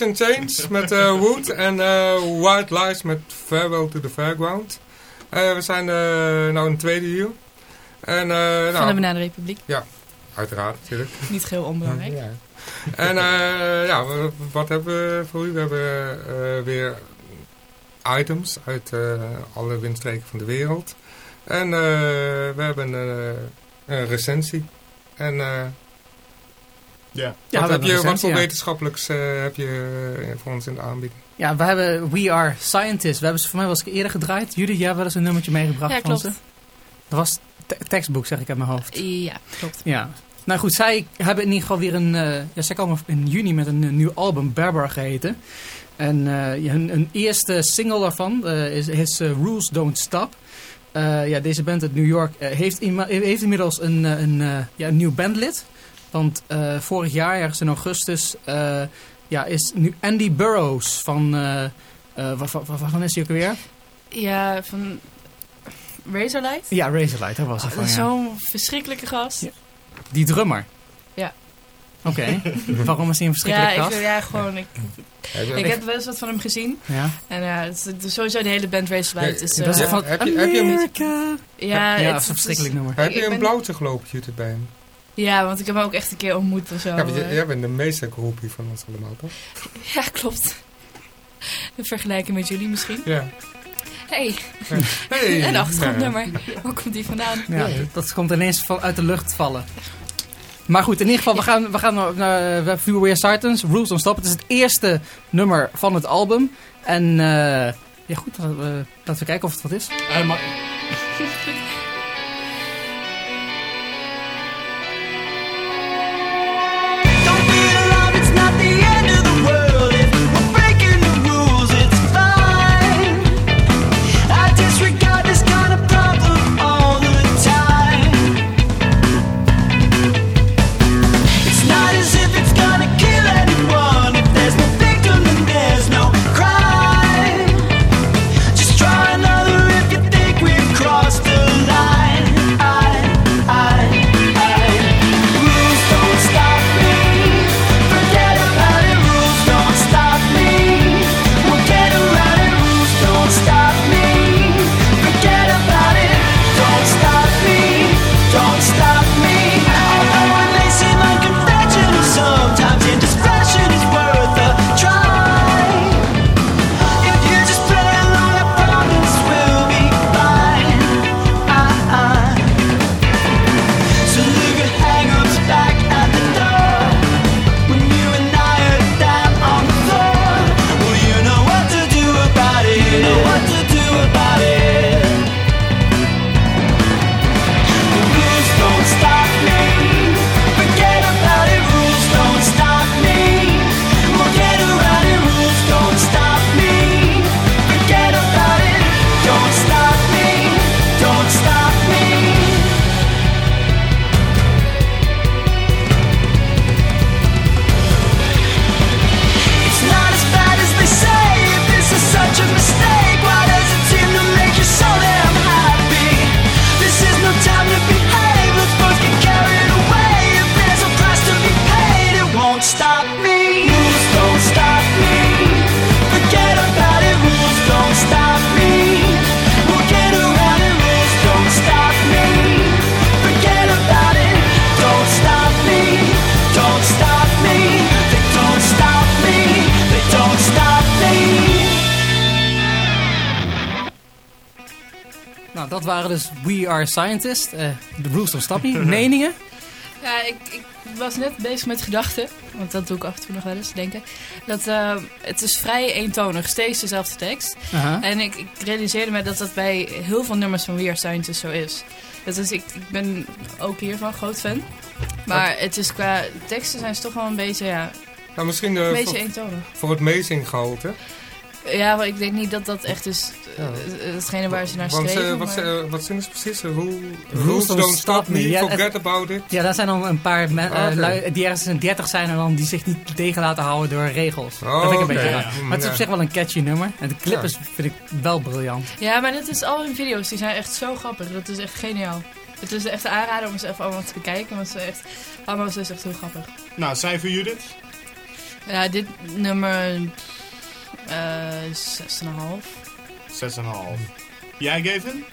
Alice in Chains met eh, Wood en eh, White Lies met Farewell to the Fairground. Eh, we zijn eh nou in het tweede uur. En, eh, Van de nou, Bananenrepubliek. uiteraard natuurlijk. Niet geheel onbelangrijk. Ja. En eh, ja, wat hebben we voor u? We hebben eh, weer items uit eh, alle windstreken van de wereld. En eh, we hebben een, een recensie. En eh, Ja. Ja, wat, we heb hebben je, wat voor ja. wetenschappelijks eh, heb je eh, voor ons in de aanbieding? Ja, we hebben We Are Scientists. We hebben ze voor mij wel eens eerder gedraaid. Judith, jij hebt wel eens een nummertje meegebracht Ja, van klopt. ze. Dat was te- tekstboek, zeg ik uit mijn hoofd. Ja, klopt. Ja. Nou goed, zij hebben in ieder geval weer een... eh, ja, zij komen in juni met een, eh, nieuw album, Berber geheten. En eh, hun, hun eerste single daarvan eh, is, is eh, Rules Don't Stop. Eh, ja, deze band uit New York eh, heeft, heeft inmiddels een, eh, een, eh, ja, een nieuw bandlid. Want eh, vorig jaar, ergens in augustus, eh, ja, is nu Andy Burroughs van... eh eh, waar- waar- waar- waarvan is hij ook alweer? Ja, van Razorlight. Ja, Razorlight, daar was hij van, ja. Zo'n verschrikkelijke gast. Ja. Die drummer? Ja. Oké, waarom is hij een Ja, verschrikkelijk ik, gast? ja, gewoon. Ik, ik heb wel eens wat van hem gezien. Ja. En ja, het is, het sowieso de hele band Razorlight. Ja, is, Dat is van heb je- heb je hem- ja, ja, het- dat is een verschrikkelijk nummer. Heb je een blauwtje gelopen YouTube bij hem? Ja, want ik heb hem ook echt een keer ontmoet of zo. ja, je- eh. jij bent de meeste groepie van ons allemaal, toch? Ja, klopt. In vergelijking met jullie misschien. Ja. Hey, Hey. een achtergrondnummer. Ja. Waar komt die vandaan? Ja, dat, dat komt ineens van uit de lucht vallen. Maar goed, in ieder geval, we gaan, we gaan naar, naar we hebben Weer Sartans, Rules Don't Stop. Het is het eerste nummer van het album. En eh, ja goed, laten we, laten we kijken of het wat is. Eh, maar, We Are Scientists. eh de Rules of Stappie. Meningen? Ja, ik, ik was net bezig met gedachten, want dat doe ik af en toe nog wel eens, denken. Dat eh, het is vrij eentonig, steeds dezelfde tekst. En ik, ik realiseerde me dat dat bij heel veel nummers van We Are Scientists zo is. Dus ik, ik ben ook hiervan groot fan. Maar het is qua teksten zijn ze toch wel een beetje, ja, Nou, misschien een eh, beetje voor, eentonig. voor het meezinggehalte. Ja, maar ik denk niet dat dat echt is hetgene waar ze naar Want, eh, streven. wat, maar- eh, wat zingen ze precies? Rule, Rules don't stop me. Ja, forget about it. Ja, daar zijn dan een paar me- eh, Oké. lui die ergens in 30 zijn en dan die zich niet tegen laten houden door regels. Oh, dat vind ik een beetje raar. Maar het is Ja. op zich wel een catchy nummer. En de clip Ja. is, vind ik wel briljant. Ja, maar dit is al hun video's, die zijn echt zo grappig. Dat is echt geniaal. Het is echt een aanrader om ze even allemaal te bekijken, want ze echt, allemaal is echt heel grappig. Nou, cijfer Judith? Ja, dit nummer eh 6,5. 6,5. Jij, Gavin?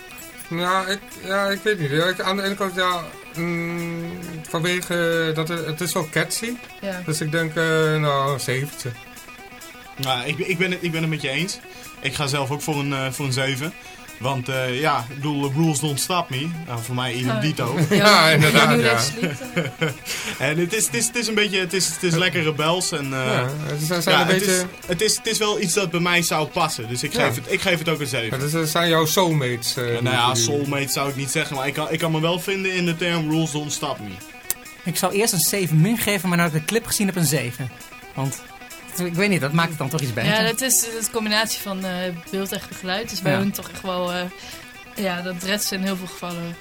Nou, ik, ja, ik weet niet. Ik- aan de ene kant, ja, mm, vanwege dat het, het is wel catchy. Ja. Dus ik denk, eh, nou, een zeventje. Nou, ik, ben- ik, ben het, ik ben het met je eens. Ik ga zelf ook voor een, eh, voor een 7. Want eh, ja, ik bedoel, rules don't stop me. Nou, voor mij idem Oh. dito. Ja, inderdaad, ja. En het is, het, is, het is een beetje, het is, het is lekker rebels. En, eh, ja, het zijn, zijn ja, een het, beetje... is, het, is, het is wel iets dat bij mij zou passen. Dus ik Ja. geef, het, ik geef het ook een 7. Ja, dat zijn jouw soulmates. Ja, nou ja, die- soulmate zou ik niet zeggen, maar ik kan, ik kan me wel vinden in de term rules don't stop me. Ik zou eerst een 7 min geven, maar nu ik de clip gezien heb een 7. Want, ik weet niet, dat maakt het dan toch iets beter. Ja, dat is, dat is een combinatie van eh, beeld en geluid. Dus bij Ja. hun toch echt wel... eh, ja, dat redt ze in heel veel gevallen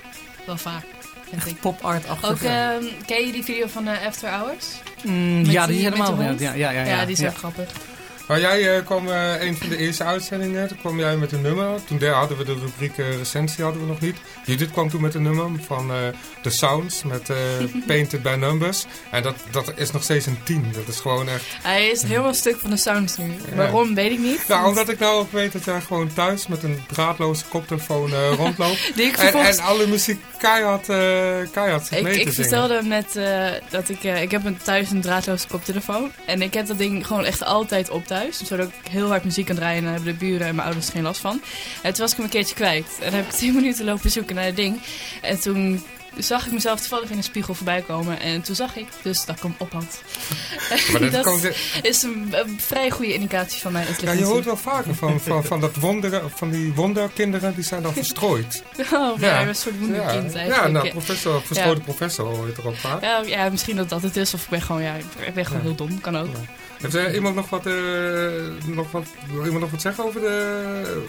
wel vaak, vind ik. Pop art achter. Ook, ehm, ken je die video van eh, After Hours? Mm, ja, die- die is helemaal... de Ja, ja, ja, ja, Ja, die is ook grappig. Maar jij eh, kwam eh, een van de eerste uitzendingen, toen kwam jij met een nummer. Toen daar hadden we de rubriek eh, recensie hadden we nog niet. Judith kwam toen met een nummer van The Sounds met Painted by Numbers. En dat, dat is nog steeds een 10. Dat is gewoon echt... Hij is helemaal stuk van de sounds nu. Waarom, weet ik niet. Nou, omdat ik nou ook weet dat jij gewoon thuis met een draadloze koptelefoon rondloopt. Die ik en, vervolgens... en alle muziek keihard, keihard Ik, mee te ik vertelde hem net dat ik... ik heb een, thuis een draadloze koptelefoon. En ik heb dat ding gewoon echt altijd op thuis. Zodat ik heel hard muziek kan draaien. En daar hebben de buren en mijn ouders geen last van. En toen was ik hem een keertje kwijt. En dan heb ik 10 minuten lopen zoeken naar het ding. En toen zag ik mezelf toevallig in de spiegel voorbij komen. En toen zag ik dus dat ik hem op had. Maar dat dat komt- is een, een vrij goede indicatie van mijn ja, intelligentie. je hoort wel vaker van, van, van, dat wonderen, van die wonderkinderen, die zijn dan verstrooid. Oh, ja, Ja. een soort Ja, wonderkind ja eigenlijk. nou, professor, verstrooide professor hoor je toch ook vaak. Ja, ja, misschien dat dat het is. Of ik ben gewoon, ja, ik ben gewoon Ja. heel dom. Kan ook. Heeft eh, iemand nog wat, eh, nog wat, wil iemand nog wat zeggen over de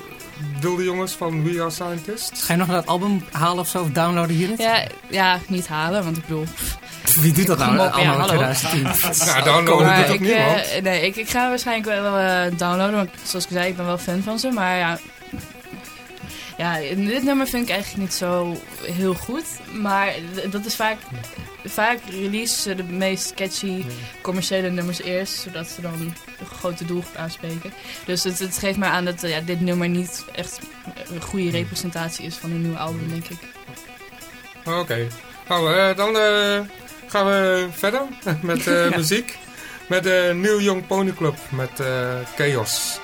wilde jongens van We Are Scientists? Ga je nog dat album halen of zo, of downloaden hier? Ja, ja, niet halen, want ik bedoel... Wie doet dat nou? Ja, Allemaal in hallo. 2010. Ja, downloaden doet ook ik, niemand. eh, nee, ik, ik ga waarschijnlijk wel, eh, downloaden. Want zoals ik zei, ik ben wel fan van ze. Maar ja... Ja, dit nummer vind ik eigenlijk niet zo heel goed. Maar dat is vaak... Vaak release ze de meest catchy commerciële nummers eerst. Zodat ze dan een grote doelgroep aanspreken. Dus het, het geeft mij aan dat ja, dit nummer niet echt een goede representatie is van hun nieuwe album, denk ik. Oké. Nou, eh, dan eh, gaan we verder met Ja. muziek. Met de New Young Pony Club met Chaos.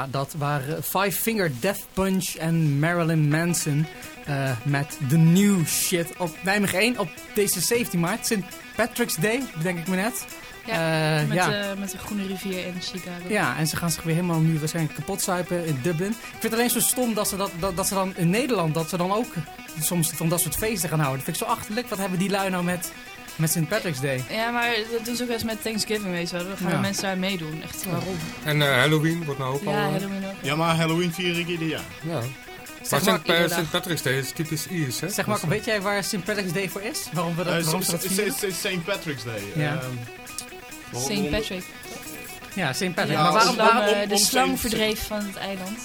Ja, dat waren Five Finger Death Punch en Marilyn Manson eh, met de new shit op Nijmegen 1 op deze 17 maart. St. Patrick's Day, bedenk ik me net. Ja, Eh, met, ja. de, met de Groene Rivier in Chicago. Ja, en ze gaan zich weer helemaal nu waarschijnlijk kapot zuipen in Dublin. Ik vind het alleen zo stom dat ze, dat, dat, dat ze dan in Nederland, dat ze dan ook soms van dat soort feesten gaan houden. Dat vind ik zo achterlijk. Wat hebben die lui nou met, met St. Patrick's Day? Ja, maar dat doen ze ook wel eens met Thanksgiving, weet je wel. Dan gaan Ja. mensen daar meedoen. Echt, waarom? En eh, Halloween wordt nou ook al... Ja, eh, Halloween ook. Ja, maar Halloween vier ik ieder jaar. ja. Zeg Maar maar, St. Patrick's Day is typisch Iers, hè? Zeg maar, weet jij waar St. Patrick's Day voor is? Waarom we dat, Eh, waarom ze dat S- vieren? S- S- St. Patrick's Day. Ja. Ehm, waarom- St. Patrick. Ja, St. Patrick. Ja, maar waarom, waarom, eh, om- de slang verdreef van het eiland.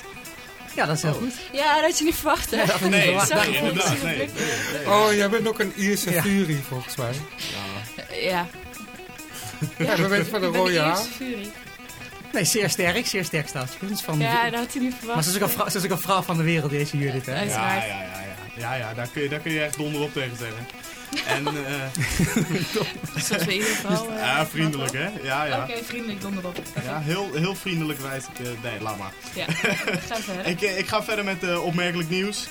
Ja, dat is heel goed. Ja, dat had je niet verwacht, hè? dat Nee, Zag nee, je inderdaad. niet? Nee. Oh, jij bent ook een Ierse Ja. fury, volgens mij. Ja. Ja, we weten van de rode haar. Nee, zeer sterk, zeer sterk staatskunst. Van Ja, dat had hij niet maar verwacht. ze is, ook een vrouw, ze is ook een vrouw van de wereld, deze Judith. Hè? Ja, ja, ja, ja. Ja, ja, daar kun je, daar kun je echt donder op tegen zeggen. En, eh Zoals eh, ja, vriendelijk, hè? Ja, ja. Oké, vriendelijk, donderop. Ja, heel, heel vriendelijk wijs ik... eh, nee, laat maar. Ja, ga verder. Ik, eh, ik ga verder met eh, opmerkelijk nieuws.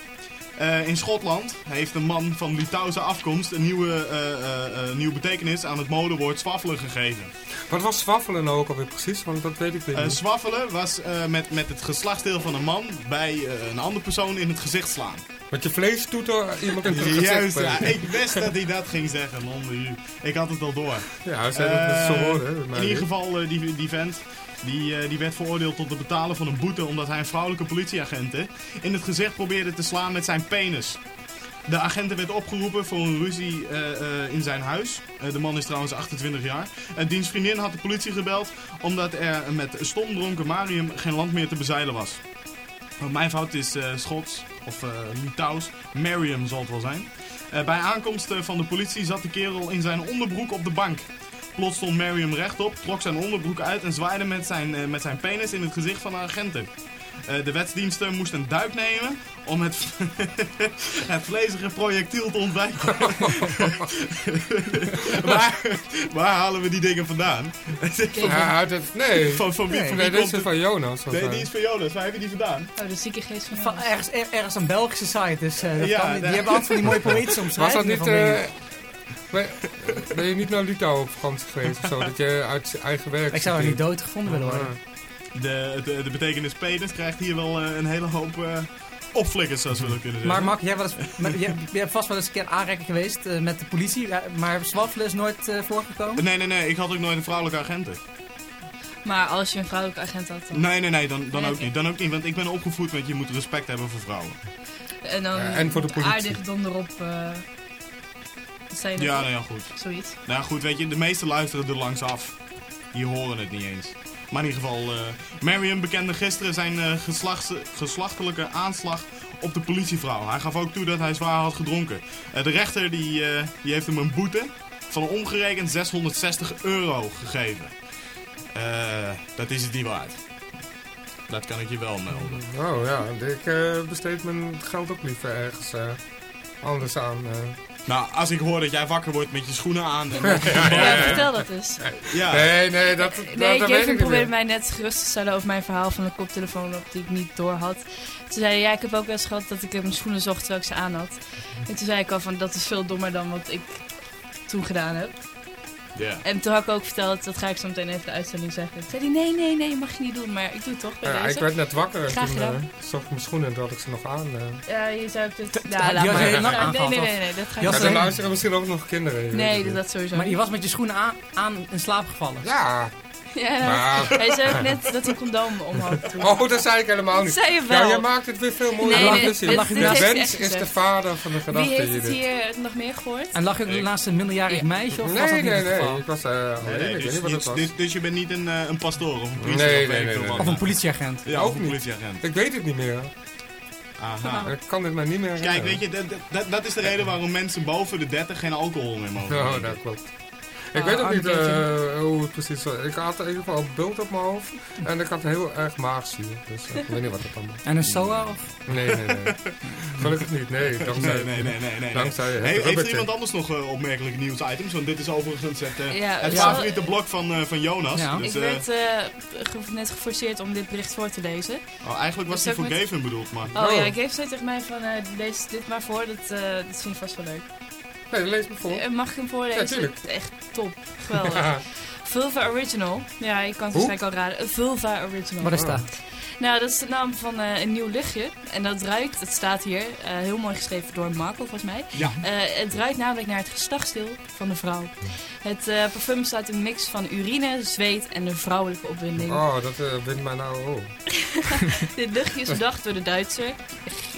Eh, in Schotland heeft een man van Litouwse afkomst een nieuwe, eh, eh, nieuwe betekenis aan het modewoord zwaffelen gegeven. Wat was zwaffelen nou ook alweer precies? Want dat weet ik niet. zwaffelen was met, met het geslachtsdeel van een man bij een andere persoon in het gezicht slaan. Met je vleestoeter iemand in het gezicht Juist, ja, ik wist dat hij dat ging zeggen, u. Ik had het al door. Ja, ze hebben het zo hè, maar In ieder geval, die, die vent, die, eh, die werd veroordeeld tot het betalen van een boete omdat hij een vrouwelijke politieagenten in het gezicht probeerde te slaan met zijn penis. De agenten werd opgeroepen voor een ruzie eh, eh, in zijn huis. De man is trouwens 28 jaar. Uh, diens vriendin had de politie gebeld omdat er met stomdronken Marium geen land meer te bezeilen was. Uh, mijn fout is Schots of eh Litouws. Marium zal het wel zijn. Bij aankomst van de politie zat de kerel in zijn onderbroek op de bank. Plots stond Marium rechtop, trok zijn onderbroek uit en zwaaide met zijn, eh, met zijn penis in het gezicht van de agenten. Eh, de wetsdiensten moest een duik nemen om het, het vlezige projectiel te ontwijken. waar, waar halen we die dingen vandaan? Ja, uit het... Nee. van, van wie, Nee, van Nee, wie dit komt is het? van Jonas. Nee, die is van Jonas. Waar hebben die vandaan? Oh, de zieke geest van Van ergens, er- ergens een Belgische site, dus eh, Ja, kan die hebben altijd van die mooie poëtische Was dat omschrijvingen niet... ben, ben je niet naar Litouwen op vakantie geweest of zo? Dat je uit eigen werk Ik zou er niet dood gevonden willen worden. De, de, de betekenis penis krijgt hier wel eh, een hele hoop eh opflikkers, zoals we dat kunnen zeggen. Maar Mark, jij, je, je hebt vast wel eens een keer aanrekening geweest eh, met de politie, maar zwaffelen is nooit eh, voorgekomen? Nee, nee, nee. Ik had ook nooit een vrouwelijke agenten. Maar als je een vrouwelijke agent had, dan... Nee, nee, nee. Dan, dan Nee, ook niet. Dan ook niet, want ik ben opgevoed met je moet respect hebben voor vrouwen. En dan Ja, en voor de politie. aardig donderop... eh wat zei je Ja, nou? ja, goed. Zoiets. Nou ja, goed, weet je, de meesten luisteren er langs af. Die horen het niet eens. Maar in ieder geval, eh Marion bekende gisteren zijn eh, geslachts- geslachtelijke aanslag op de politievrouw. Hij gaf ook toe dat hij zwaar had gedronken. Eh, de rechter die, eh, die heeft hem een boete van omgerekend 660 euro gegeven. Eh, dat is het niet waard. Dat kan ik je wel melden. Oh ja, ik eh, besteed mijn geld ook liever ergens eh, anders aan. Nou, als ik hoor dat jij wakker wordt met je schoenen aan... Dan... Ja, vertel dat eens. ja. Nee, nee, dat, dat, Nee, dat Kevin probeerde mij net gerust te stellen over mijn verhaal van de koptelefoon op die ik niet door had. Toen zei hij, ja, ik heb ook wel eens gehad dat ik mijn schoenen zocht terwijl ik ze aan had. En toen zei ik al van, dat is veel dommer dan wat ik toen gedaan heb. Ja. En toen had ik ook verteld, dat ga ik zo meteen even de uitzending zeggen. Toen zei hij, nee, nee, nee, mag je niet doen, maar ik doe het toch bij Ja, ik deze. werd net wakker en Graag toen gedaan. eh, zocht ik mijn schoenen en toen had ik ze nog aan. eh. Ja, je zou dit... die Ja, laat maar. Nee, nee, nee, nee, dat ga ik niet ze- luisteren misschien ook nog kinderen. Nee, dat, sowieso Maar je was met je schoenen aan, aan in slaap gevallen. Ja, Ja, maar... hij zei ook net dat hij een condoom om had toen. Oh, dat zei ik helemaal niet. Zei je wel. Ja, jij maakt het weer veel mooier. Nee, nee, dit- De dit hij wens is de vader van de gedachte. Wie heeft het hier nog meer gehoord? En lag je ook naast een minderjarig Ja. meisje of was dat Nee, niet nee, nee. Ik was eh alleen. Nee, ik weet dus, niet wat het dus, was. dus, dus je bent niet een, eh, een pastoor of een priester Nee, of nee, nee, nee. een politieagent. Ja, Ook een niet. politieagent. Ik weet het niet meer. Aha. Ik kan het me niet meer Kijk, weet je, dat, dat, dat is de reden waarom mensen boven de 30 geen alcohol meer mogen Oh, dat klopt. Ik weet ook arme niet eh, hoe het precies was. Ik had in ieder geval een bult op mijn hoofd. En ik had heel erg maagzuur. Dus eh, ik weet niet wat dat dan was. En een SOA? Of? Nee, nee, nee. Gelukkig niet. Nee, dankzij, Nee, nee, nee, nee. nee. dankzij het heeft er iemand anders nog eh, opmerkelijke nieuwsitems? Want dit is overigens het, eh, Ja, het ja. favoriete blok van, eh, van Jonas. Ja. Dus, ik eh, werd eh, ge- net geforceerd om dit bericht voor te lezen. oh, eigenlijk was die dat voor met- Gavin bedoeld, maar... Oh, Oh. ja, ik heeft zei tegen mij van, eh, lees dit maar voor, dat, eh, dat vind ik vast wel leuk. Nee, lees me voor. Eh, mag ik hem voorlezen? Ja, tuurlijk. Echt top, geweldig. Vulva Original. Ja, je kan het waarschijnlijk al raden. Een Vulva Original. Wat is dat? Nou, dat is de naam van eh, een nieuw luchtje. En dat ruikt, het staat hier, eh, heel mooi geschreven door Marco volgens mij. Ja. Eh, het ruikt namelijk naar het geslachtsdeel van de vrouw. Het eh, parfum bestaat een mix van urine, zweet en een vrouwelijke opwinding. Oh, dat eh bindt mij nou oh. Dit luchtje is bedacht door de Duitser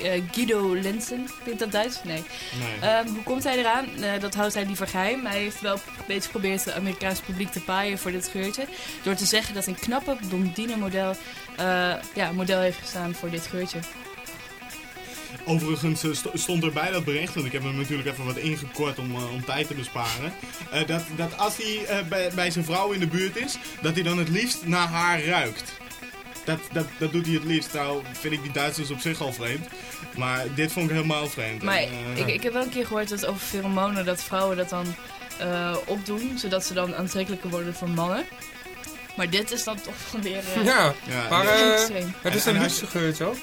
eh, Guido Lenzen. Klinkt dat Duits? Nee. Nee. Ehm, hoe komt hij eraan? Eh, dat houdt hij liever geheim. Hij heeft wel een beetje geprobeerd het Amerikaanse publiek te paaien voor dit geurtje. Door te zeggen dat een knappe blondine model, eh, ja, model heeft gestaan voor dit geurtje. Overigens eh, sto- stond er bij dat bericht, want ik heb hem natuurlijk even wat ingekort om, eh, om tijd te besparen. eh, dat, dat als hij bij, bij zijn vrouw in de buurt is, dat hij dan het liefst naar haar ruikt. Dat, dat, dat doet hij het liefst. Nou, vind ik die Duitsers op zich al vreemd. Maar dit vond ik helemaal vreemd. Maar En, ik, ik heb wel een keer gehoord dat over pheromonen dat vrouwen dat dan eh, opdoen, zodat ze dan aantrekkelijker worden voor mannen. Maar dit is dan toch van weer Ja, ja, maar eh, het is En- een en luxe geurtje ook.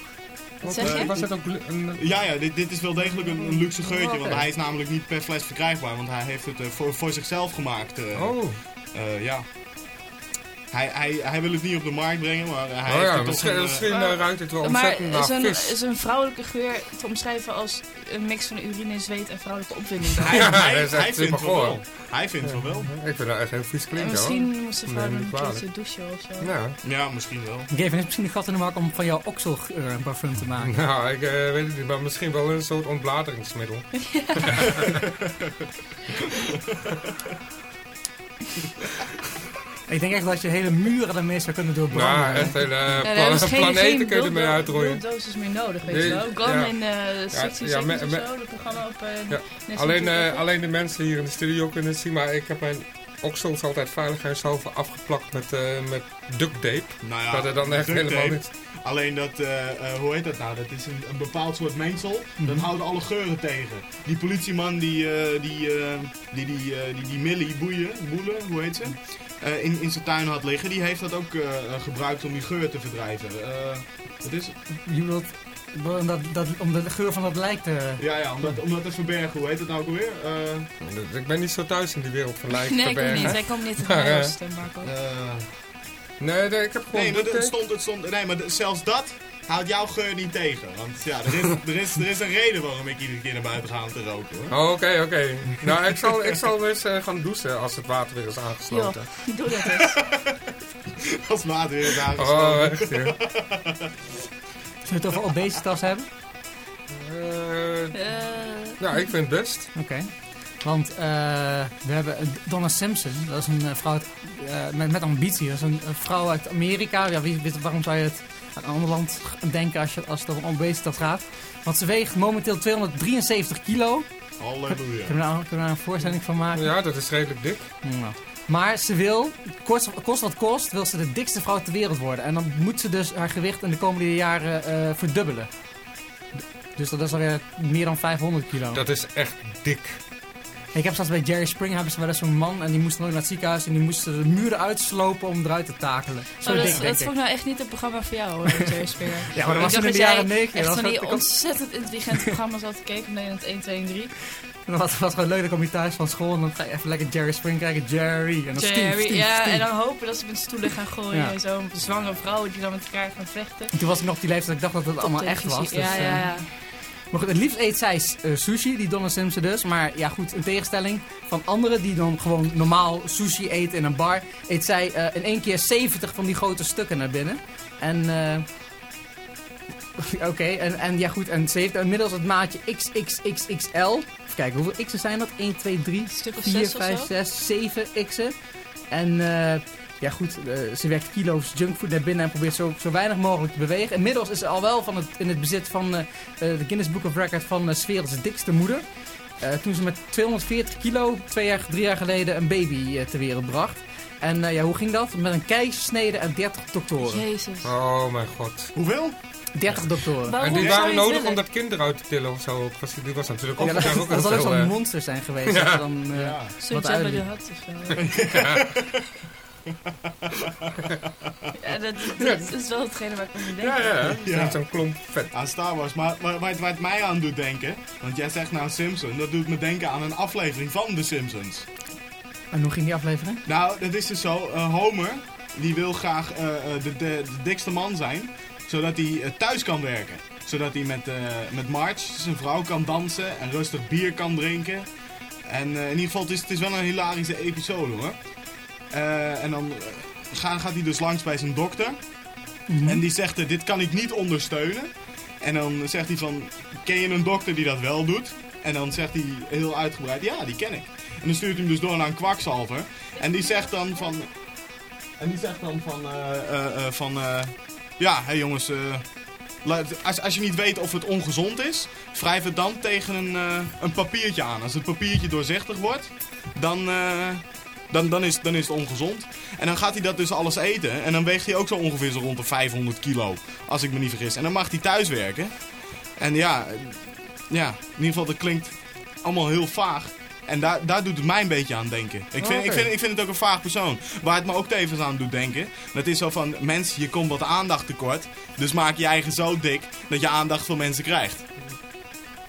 Zeg eh, je? Was het ook een... ja, ja dit, dit is wel degelijk een, een luxe geurtje. Want hij is namelijk niet per fles verkrijgbaar. Want hij heeft het eh, voor, voor zichzelf gemaakt. eh, Oh, eh, ja. Hij, hij, hij wil het niet op de markt brengen, maar eh, hij oh heeft ja, er toch misschien, een, eh, misschien Maar- eh, ruikt het wel Maar ontzettend naar is een, vis. is een vrouwelijke geur te omschrijven als een mix van urine, zweet en vrouwelijke opwinding? hij, Ja, hij, vindt van wel. Hij vindt van wel. Ik vind dat echt heel vies En klinken misschien moest de vrouw een keertje douchen of zo. Ja. Ja, misschien wel. Gavin is misschien een gat in de markt om van jouw okselgeur een parfum te maken. Nou, ik eh, weet het niet, maar misschien wel een soort ontbladeringsmiddel. Ik denk echt dat je hele muren daarmee zou kunnen doorbranden. Nou, echt hele Ja, pla- planeten geen kun je ermee uitroeien. beelddoses meer nodig, weet je wel. Ook ja. in uh, 60 ja, me- Seconds me- of zo, dat programma op uh, Ja, Alleen, eh, alleen de mensen hier in de studio kunnen het zien, maar ik heb mijn oksels altijd veiligheidshalve afgeplakt met, eh, met duct tape. Nou ja, dat er dan echt helemaal niks... Alleen dat, eh, eh, hoe heet dat nou? Dat is een, een bepaald soort mengsel. Dat houdt alle geuren tegen. Die politieman die die, die, eh, die, die, eh, die, die Millie boeien, boelen, hoe heet ze? Eh, in, in zijn tuin had liggen, die heeft dat ook eh, gebruikt om die geur te verdrijven. Eh, wat is het? Je bedoelt, dat, dat, om de geur van dat lijk te... Ja, ja, om dat, om dat te verbergen. Hoe heet het nou ook alweer? Eh, Ik ben niet zo thuis in die wereld van lijken Nee, ik ook verbergen. niet. Hij komt niet Maar, uit Oost, Marco. Nee, nee, ik heb gewoon nee, maar het tape. stond, het stond, nee, maar de- zelfs dat houdt jouw geur niet tegen. Want ja, er is, er is, er is een reden waarom ik iedere keer naar buiten ga om te roken. Hoor. Oh, oké, oké. Nou, ik zal, ik zal eens eh, gaan douchen als het water weer is aangesloten. Doe dat eens. Als het water weer is aangesloten. Oh, echt. Zullen we het over obesitas hebben? Eh, Eh, nou, ik vind het best. Oké. Want eh, we hebben Donna Simpson, dat is een vrouw uit, eh, met, met ambitie. Dat is een, een vrouw uit Amerika. Ja, wie, weet- waarom zou je het aan een ander land denken als, je, als het om obesitas gaat? Want ze weegt momenteel 273 kilo. Halleluja. Kunnen we daar, kunnen we daar een voorstelling van maken? Ja, dat is redelijk dik. Maar ze wil, kost, kost wat kost, wil ze de dikste vrouw ter wereld worden. En dan moet ze dus haar gewicht in de komende jaren eh, verdubbelen. Dus dat is alweer meer dan 500 kilo. Dat is echt dik. Ik heb straks bij Jerry Springer hebben ze wel eens zo'n man en die moest dan ook naar het ziekenhuis en die moest de muren uitslopen om eruit te takelen. Zo oh, dat, dat vond ik nou echt niet het programma voor jou, hoor, Jerry Springer. Ja, maar dat was in de jaren jij 90. Echt Dat van die ontzettend intelligente programma's had gekeken op Nederland 1, 2 en 3. dat was, was gewoon leuk, dan kom je thuis van school en dan ga je even lekker Jerry Springer kijken. Jerry. En dan Jerry, Steve, ja, Steve. en dan hopen dat ze met stoelen gaan gooien Ja. en zo. Zwangere vrouwen die dan met elkaar gaan vechten. En toen was ik nog op die leeftijd dat ik dacht dat het allemaal echt was. Dus, ja, ja, eh, ja. Maar goed, het liefst eet zij eh, sushi, die Donna Simpson dus. Maar ja goed, in tegenstelling van anderen die dan gewoon normaal sushi eten in een bar... eet zij eh, in één keer 70 van die grote stukken naar binnen. En... eh, Oké, en, en ja goed, en ze heeft inmiddels het maatje XXXXL. Even kijken, hoeveel x'en zijn dat? 1, 2, 3, Stuk of 4, zes of 5, zo? 6, 7 x'en. En eh, ja goed, eh, ze werkt kilo's junkfood naar binnen en probeert zo, zo weinig mogelijk te bewegen. Inmiddels is ze al wel van het, in het bezit van eh, eh, de Guinness Book of Records van uh, werelds dikste moeder. eh, toen ze met 240 kilo twee jaar, drie jaar geleden een baby eh, ter wereld bracht. En eh, ja, hoe ging dat? Met een keizersnede en 30 doktoren. Jezus. Oh mijn god. Hoeveel? 30 doktoren. Waarom en die waren nodig om dat kind eruit te tillen of zo. Was, die was natuurlijk ook, Ja, dat, ook dat zal ook zo'n monster zijn geweest. Ja. dan, eh, Ja. Wat de. Hutt of zo. ja, dat, dat is wel hetgene waar ik aan moet denken. Ja, ja. Ja. ja. Zo'n klomp vet. Aan Star Wars. Maar waar, waar, het- waar het mij aan doet denken, want jij zegt nou Simpson, dat doet me denken aan een aflevering van The Simpsons. En hoe ging die aflevering? Nou, dat is dus zo. eh, Homer, die wil graag eh, eh, de, de, de dikste man zijn, zodat hij thuis kan werken. Zodat hij met, eh, met Marge, zijn vrouw, kan dansen en rustig bier kan drinken. En eh, in ieder geval, het is, het is wel een hilarische episode hoor. Eh, en dan eh, ga- gaat hij dus langs bij zijn dokter. En die zegt, eh, dit kan ik niet ondersteunen. En dan zegt hij van, ken je een dokter die dat wel doet? En dan zegt hij heel uitgebreid, ja, die ken ik. En dan stuurt hij hem dus door naar een kwakzalver. En die zegt dan van... En die zegt dan van... van ja, hé jongens... eh, laat- als, als je niet weet of het ongezond is... Wrijf het dan tegen een, een papiertje aan. Als het papiertje doorzichtig wordt... Dan... dan, dan, is, dan is het ongezond. En dan gaat hij dat dus alles eten. En dan weegt hij ook zo ongeveer zo rond de 500 kilo. Als ik me niet vergis. En dan mag hij thuis werken. En ja, ja, in ieder geval dat klinkt allemaal heel vaag. En daar, daar doet het mij een beetje aan denken. Ik vind, ik, vind, ik vind het ook een vaag persoon. Waar het me ook tevens aan doet denken. Dat is zo van, mensen, je komt wat aandacht tekort. Dus maak je eigen zo dik dat je aandacht van mensen krijgt.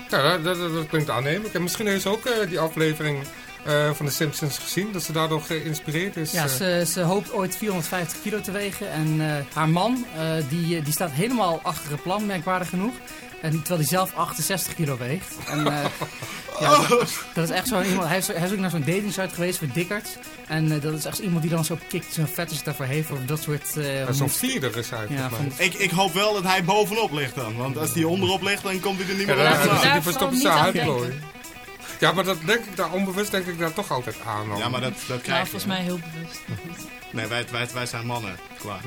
Ja, dat, dat, dat, klinkt aannemelijk. En misschien ze ook eh, die aflevering eh, van de Simpsons gezien. Dat ze daardoor geïnspireerd is. Ja, eh. ze, ze hoopt ooit 450 kilo te wegen. En eh, haar man, eh, die, die staat helemaal achter het plan, merkwaardig genoeg. En, terwijl hij zelf 68 kilo weegt. En, eh, ja, dat, dat is echt zo iemand. Hij is, hij is ook naar zo'n datingsite geweest voor dikkerts. En eh, dat is echt iemand die dan zo kikt, zo'n fetish daarvoor heeft. Of dat soort... eh, Ja, Zo'n moves. vierder is hij Ja, van- Ik, ik hoop wel dat hij bovenop ligt dan. Want als hij onderop ligt, dan komt hij er niet Ja, meer uit. zit daar hij verstopt niet zijn huidplooi. Ja, maar dat denk ik daar onbewust denk ik daar toch altijd aan. dan. Ja, maar dat, dat krijg je. volgens mij heel bewust. Nee, wij, wij, wij zijn mannen. Klaar.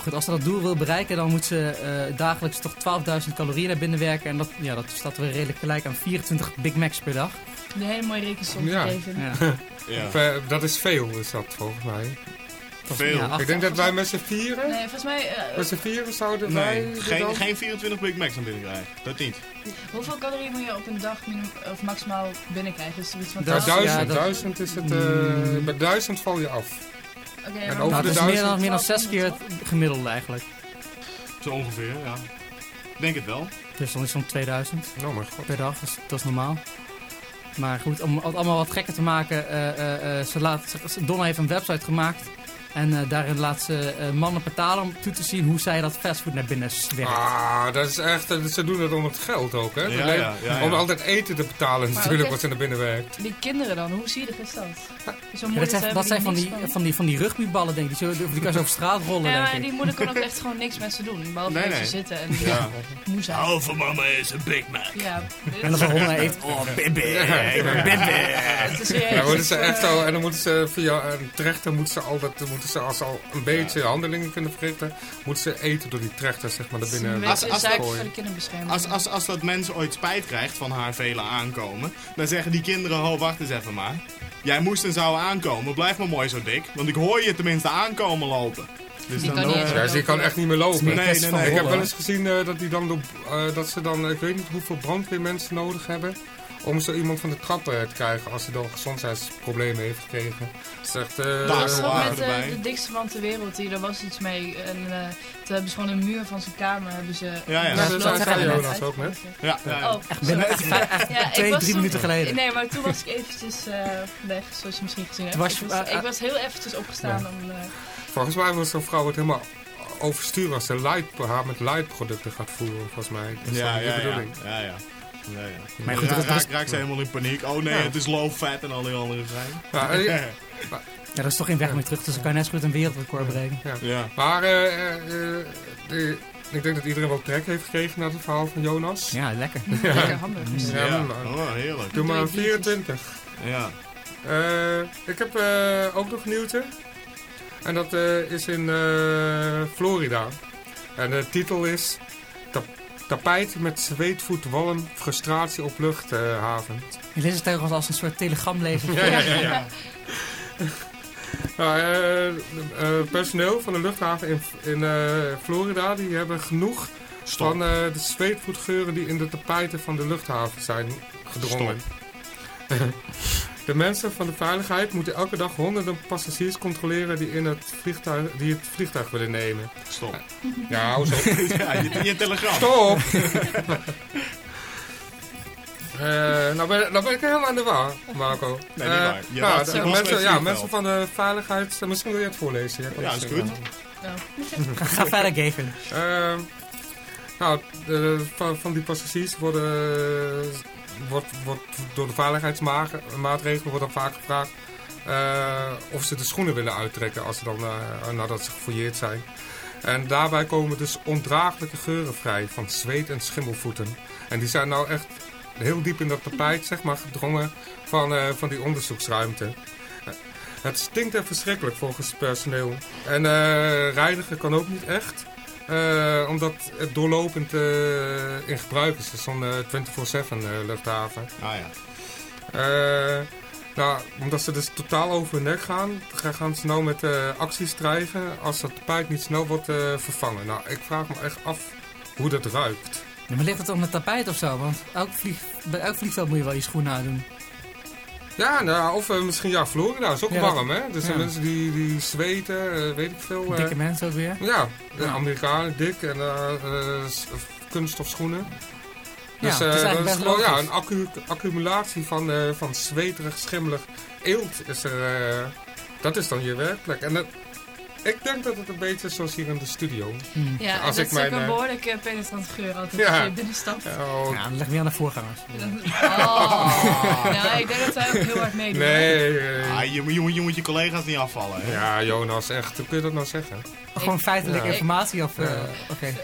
Goed, als ze dat doel wil bereiken, dan moet ze eh, dagelijks toch 12.000 calorieën naar binnen werken. En dat, ja, dat staat weer redelijk gelijk aan 24 Big Macs per dag. Een hele mooie rekensom Ja. gegeven. Ja, Ja. Eh, Dat is veel, is dat volgens mij. Veel. Ja, Ik denk dat wij met z'n vieren, Nee, volgens mij... eh, met z'n vieren zouden wij... Nee, geen, dan- geen 24 Big Macs aan binnen krijgen. Dat niet. hoeveel calorieën moet je op een dag of maximaal binnenkrijgen? Is er iets van Dat is- duizend, ja, dat- duizend is het... eh Mm. Bij duizend val je af. Oké, en maar over Nou, de het is meer dan, meer dan zes keer het gemiddelde eigenlijk. Zo ongeveer, ja. Denk het wel. Dus dan is het zo'n 2000 Oh god. per dag, dus dat is normaal. Maar goed, om het allemaal wat gekker te maken, eh, eh, eh, ze laat, ze- Donna heeft een website gemaakt. En eh, daarin laat ze eh, mannen betalen om toe te zien hoe zij dat fastfood naar binnen werkt. Ah, dat is echt... eh, Ze doen dat om het geld ook, hè? Ja, Dat le- ja, ja, ja. Om altijd eten te betalen Maar natuurlijk, wat ze naar binnen werkt. Die kinderen dan, hoe zielig is dat? Dat zijn, dat zijn van, die, van, die, van die rugbyballen, denk ik. Die, die kan zo over straat rollen, Ja, maar die moeder kan ook echt gewoon niks met ze doen. Behalve Nee, ze zitten en Ja. moe zijn. van mama is een Big Mac. Ja, En als ze honger heeft, oh, bibi, ik ben Ja, moeten ze echt zo, en dan moeten ze via een trechter, moeten ze altijd, moeten ze als ze al een beetje handelingen kunnen verrichten, moeten ze eten door die trechter, zeg maar, naar binnen Als- als-. Als, als, als dat mens ooit spijt krijgt van haar vele aankomen, dan zeggen die kinderen, ho, wacht eens even maar. Jij moest en zou aankomen, blijf maar mooi zo dik, want ik hoor je tenminste aankomen lopen. Dus Die dan, kan niet eh, Ja, ze kan echt niet meer lopen. Nee, nee, nee. Ik heb wel eens gezien eh, dat, die dan eh, dat ze dan, ik weet niet hoeveel brandweermensen nodig hebben om zo iemand van de trap eh, te krijgen als hij dan gezondheidsproblemen heeft gekregen. Zegt, eh Daar Dat is waar met eh, de dikste man ter wereld hier, daar was iets mee. En eh, toen hebben ze gewoon een muur van zijn kamer hebben ze... Ja, ja. Ja, dat zei Jonas ook net. Ja, ja, ja. Oh, Echt Ja, twee, was drie minuten geleden. Nee, maar toen was ik eventjes eh, weg, zoals je misschien gezien hebt. Was ik, je- was, eh, ik was heel eventjes opgestaan om... eh, Volgens mij was zo'n vrouw het helemaal oversturen als ze light, haar met light producten gaat voeren, volgens mij. Dat is Ja, de ja, ja. bedoeling. ja, ja. Ja, ja. Maar goed, dat raak, raak ze helemaal in paniek. Oh nee, Ja. het is low fat en al die andere zijn. Ja, eh, Ja, er is toch geen weg meer terug, dus dan kan je net zo goed een wereldrecord breken. Ja. Maar eh, eh, de- ik denk dat iedereen wel trek heeft gekregen naar het verhaal van Jonas. Ja, lekker. Lekker handig. Ja, Oh, heerlijk. Doe maar Doe je 24. Ja. Eh, ik heb eh, ook nog nieuwtje. En dat eh, is in eh, Florida. En de titel is... tapijt met zweetvoet, walm, frustratie op luchthaven. Je leest het tegen ons als een soort telegramlezer. Ja, ja, ja. ja. Nou, eh, eh, personeel van de luchthaven in, in eh, Florida die hebben genoeg Stop. van eh, de zweetvoetgeuren die in de tapijten van de luchthaven zijn gedrongen. De mensen van de veiligheid moeten elke dag honderden passagiers controleren die, in het, vliegtuig, die het vliegtuig willen nemen. Stop. Ja, hou op. ja, je, je telegram. Stop! Eh, nou, ben, nou ben ik helemaal aan de war, Marco. Nee, niet Eh, waar. Je nou, de mensen, ja, mensen van de veiligheid, eh, misschien wil je het voorlezen. Ja, het is goed. Ga, ga verder, Gavin. Ehm, nou, de, van, van die passagiers worden, wordt, door de veiligheidsmaatregelen wordt dan vaak gevraagd eh, of ze de schoenen willen uittrekken als ze dan, eh, nadat ze gefouilleerd zijn. En daarbij komen dus ondraaglijke geuren vrij van zweet en schimmelvoeten. En die zijn nou echt heel diep in dat tapijt zeg maar, gedrongen van, eh, van die onderzoeksruimte. Het stinkt er verschrikkelijk volgens het personeel. En reinigen kan ook niet echt. Eh, omdat het doorlopend eh, in gebruik is. Is zo'n eh, 24-7 eh, luchthaven. Ah ja. Eh, nou, omdat ze dus totaal over hun nek gaan, ga- gaan ze nou met eh, acties dreigen als dat tapijt niet snel wordt vervangen. Nou, ik vraag me echt af hoe dat ruikt. Ja, maar ligt het op het tapijt of zo? Want elk vlieg, bij elk vliegveld moet je wel je schoenen aandoen. Ja, nou, of eh, misschien ja, Florida is ook Ja, warm, hè? Dus ja. mensen die, die zweten, eh, weet ik veel. eh, Dikke mensen ook weer. Ja, de Ja. Amerikanen dik en s- kunststofschoenen. Ja, Dus is dat is best gewoon ja, een accu accumulatie van, van zweterig, schimmelig eelt is er. dat is dan je werkplek. En dat, ik denk dat het een beetje zoals hier in de studio. Hmm. Ja, Als dat ik is ook mijn, een eh, behoorlijke penetrante geur altijd Ja. als je binnenstapt. Oh, Ja, dat ligt meer aan de voorgangers. Oh. Nou, ik denk dat wij ook heel hard meedoen. nee. Ah, je, moet- je, moet, je moet je collega's niet afvallen. Hè? ja, Jonas, echt. Hoe kun je dat nou zeggen? Gewoon feitelijke Ja. informatie of... eh, Ja. Oké.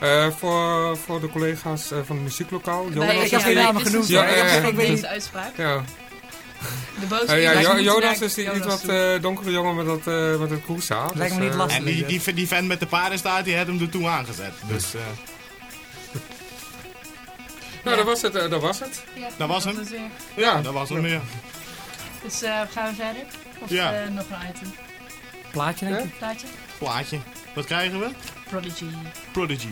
Eh, voor, voor de collega's van het muzieklokaal. Jonas. Wij- Ik heb ja, geen namen genoemd, Ik weet deze niet. uitspraak. Ja. De boze Eh, ja, Jo- Jonas is die Jonas iets wat toe. eh, donkere jongen met dat, eh met het koersa. Lijkt me niet lastig. En die, die, die vent met de paardenstaart, die had hem er toen aangezet. Dus eh, Nou, dat was het. eh, dat was het. Ja, Dat was hem? weer. Ja, dat was hem meer. Dus eh, gaan we verder? Of Ja. eh, nog een item? Plaatje, denk ik. Plaatje? Plaatje. Wat krijgen we? Prodigy. Prodigy.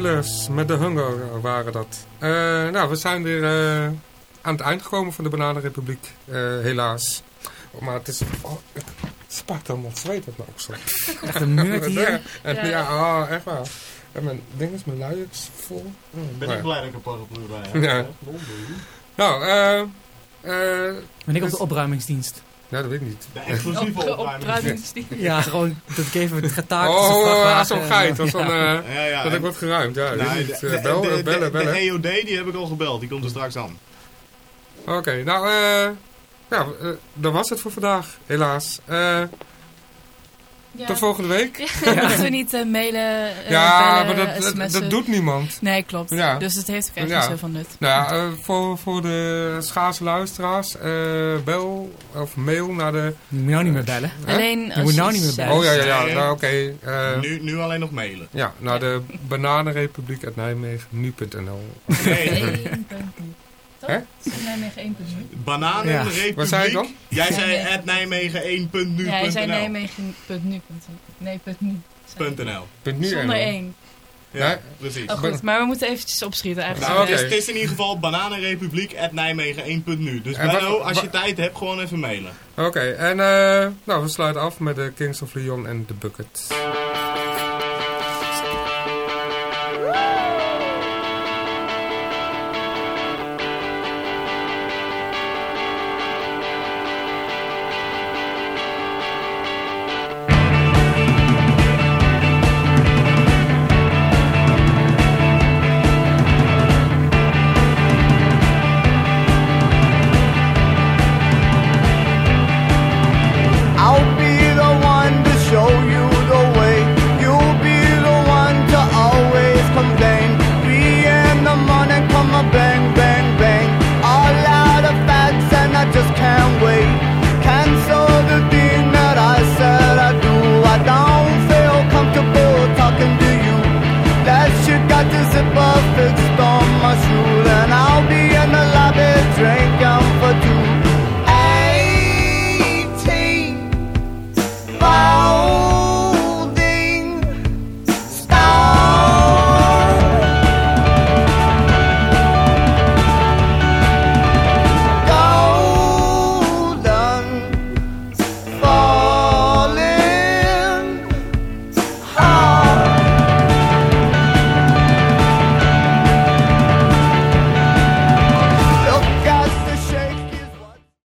Met de Hunger waren dat. Eh, nou, we zijn weer eh, aan het eind gekomen van de Bananenrepubliek, eh, helaas. Oh, maar het is... Oh, het spat helemaal het zweet uit mijn oksel. Echt een meurt hier. En, ja, Ja. oh, echt waar. En mijn ding is, mijn luier is vol. Oh, Ben maar- ik blij dat ik een paraplu bij heb. Ja. Nou, eh... eh Ben ik op dus- de opruimingsdienst. Ja, dat weet ik niet. De exclusieve Op- opruimingsdienst. Ja, gewoon dat ik even het getaakt Oh, als zo'n geit. Ja. eh, Ja, ja. dat ik word geruimd. Ja, de, de, Eh, bel, de, bellen, bellen. de EOD die heb ik al gebeld, die komt er straks aan. Oké, nou, eh ja, eh, dat was het voor vandaag, helaas. Eh, Ja. Tot volgende week. Ja. Moeten we niet eh, mailen, eh, ja, bellen, maar dat, dat, sms'en? dat doet niemand. Nee, klopt. Ja. Dus het heeft ook echt Ja. niet zoveel nut. Nou ja, eh, voor, voor de schaarse luisteraars, eh, bel of mail naar de... Je moet nou niet meer bellen. Alleen Je moet nou niet meer bellen. Oh ja, ja, ja, Nee. nou oké. eh, nu, nu alleen nog mailen. ja, naar de bananenrepubliek uit Nijmegen, nu.nl. Nee, Eén Hè? Het is Nijmegen één punt nu. Bananenrepubliek. Wat zei ik dan? Jij zei at Nijmegen 1.nu.nl. Ja, hij zei Nijmegen punt nu. punt nu. Nee, punt nu. .nl. Punt nu Zonder NL. één. Ja, Nee. precies. Oh, goed, maar we moeten eventjes opschieten eigenlijk. Nou, oké. het, is, het is in ieder geval bananenrepubliek at Nijmegen 1.nu. Dus Benno, als je tijd hebt, gewoon even mailen. Oké, en eh, nou, we sluiten af met de Kings of Leon en The Bucket.